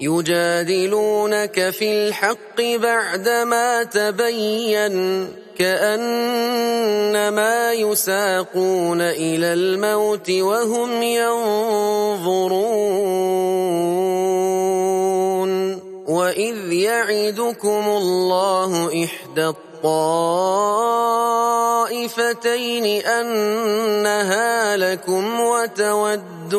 يجادلونك في الحق بعدما تبين كأنما يساقون إلى الموت وهم ينظرون وإذ يعدكم الله إحدى الطائفتين أنها لكم وتودون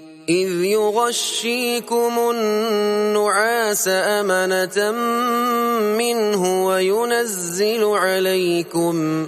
يغشيكم النعاس أمنة منه وينزل عليكم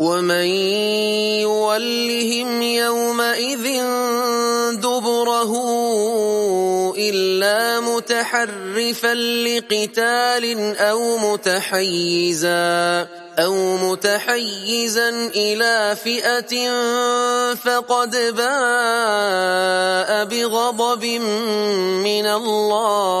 ومن يولهم يومئذ دبره إلا متحرفا لقتال أو متحيزا أو متحيزا إلى فئة فقد باء بغضب من الله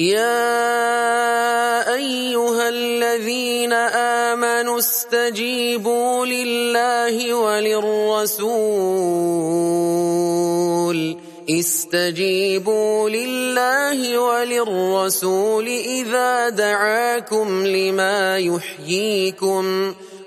يا أيها الذين آمنوا استجيبوا لله وللرسول. استجيبوا لله وللرسول إذا دعاكم لما يحييكم.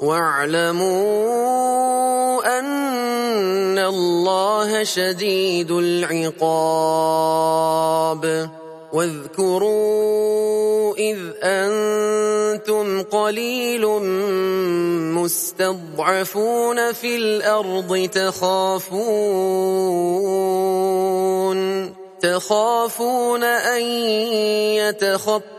واعلموا أن الله شديد العقاب. واذكروا إذ أنتم قليل مستضعفون في الأرض تخافون تخافون أن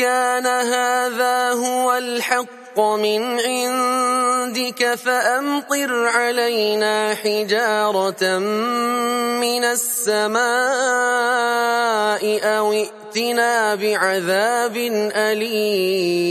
كان هذا هو الحق من عندك فأمطر علينا حجارة من السماء أو ائتنا بعذاب أليم.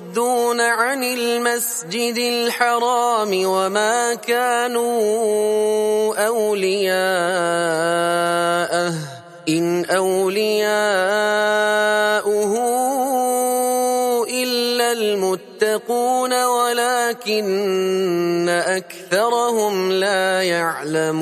عن المسجد الحرام وما كانوا أولياءه. إن أولياؤه إلا المتقون ولكن أكثرهم لا يعلمون.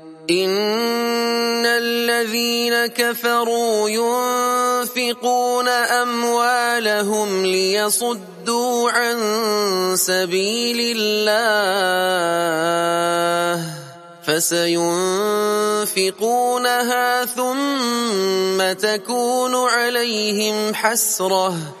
ان الذين كفروا ينفقون اموالهم ليصدوا عن سبيل الله فسينفقونها ثم تكون عليهم حسره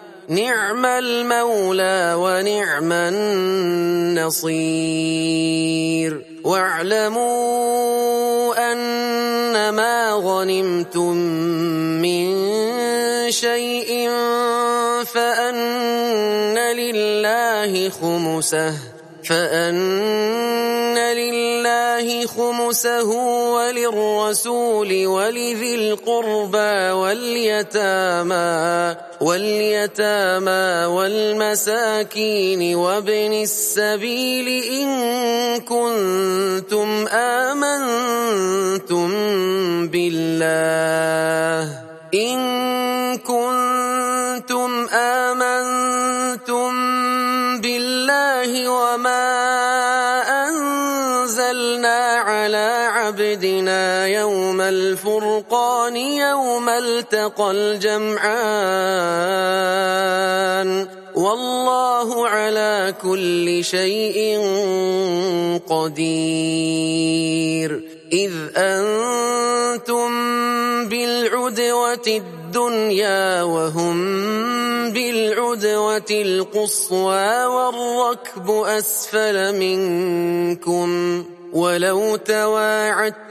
نعم المولى ونعم النصير. واعلموا أن ما غنمتم من شيء فأن لله خمسه. فأن لله خمسه وللرسول ولذي القربى واليتامى واليتامى والمساكين وابن السبيل إن كنتم آمنتم بالله إن كنتم آمنتم وما أنزلنا على عبدنا يوم الفرقان يوم التقى الجمعان والله على كل شيء قدير إذ أنتم بالعدوة الدنيا وهم بالعدوة القصوى والركب أسفل منكم ولو تواعدتم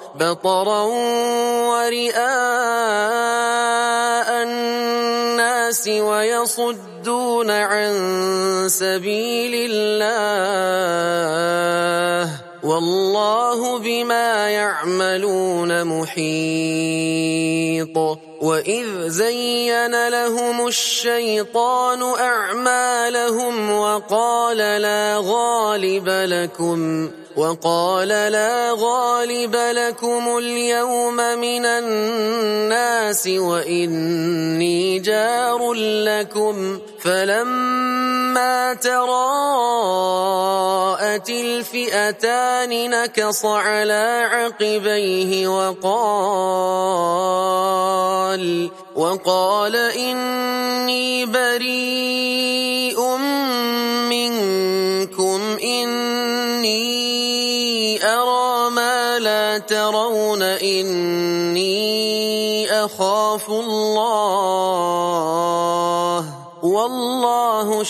بطرا ورئاء الناس ويصدون عن سبيل الله والله بما يعملون محيط وإذ زين لهم الشيطان أعمالهم وقال لا غالب لكم وقال لا غالب لكم اليوم من الناس وإني جار لكم فلما تراءت الفئتان نكص على عقبيه وقال وقال إني بريء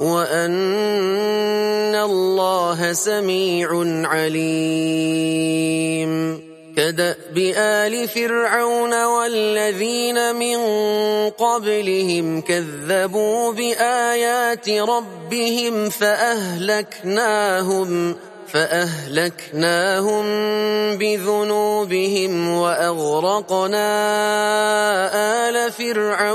وأن الله سميع عليم. كدأب آل فرعون والذين من قبلهم كذبوا بآيات ربهم فأهلكناهم فأهلكناهم بذنوبهم وأغرقنا آل فرعون.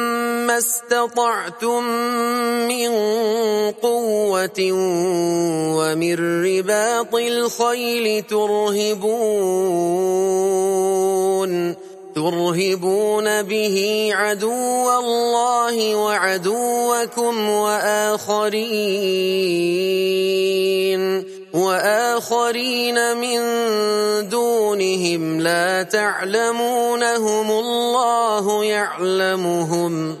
ما استطعتم من قوة ومن رباط الخيل ترهبون ترهبون به عدو الله وعدوكم وآخرين وآخرين من دونهم لا تعلمونهم الله يعلمهم.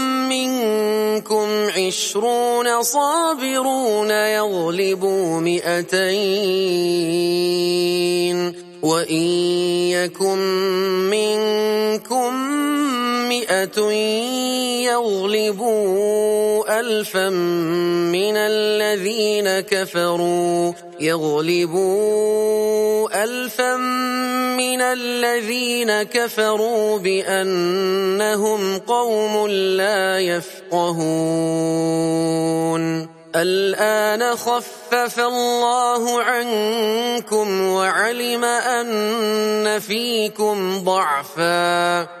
عشرون صابرون يغلبوا مئتين. وإن يكن منكم مئة يغلبوا ألفا من الذين كفروا. يغلبوا ألفا من الذين كفروا بأنهم قوم لا يفقهون. الآن خفف الله عنكم وعلم أن فيكم ضعفا.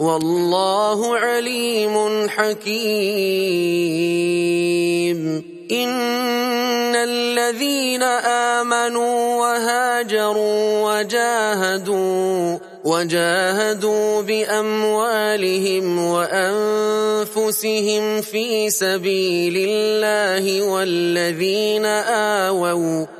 والله عليم حكيم. إن الذين آمنوا وهاجروا وجاهدوا وجاهدوا بأموالهم وأنفسهم في سبيل الله والذين آووا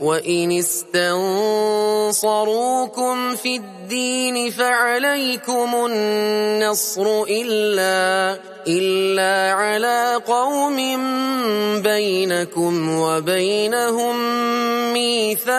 وإن استنصروكم في الدين فعليكم النصر إلا إلا على قوم بينكم وبينهم ميثاق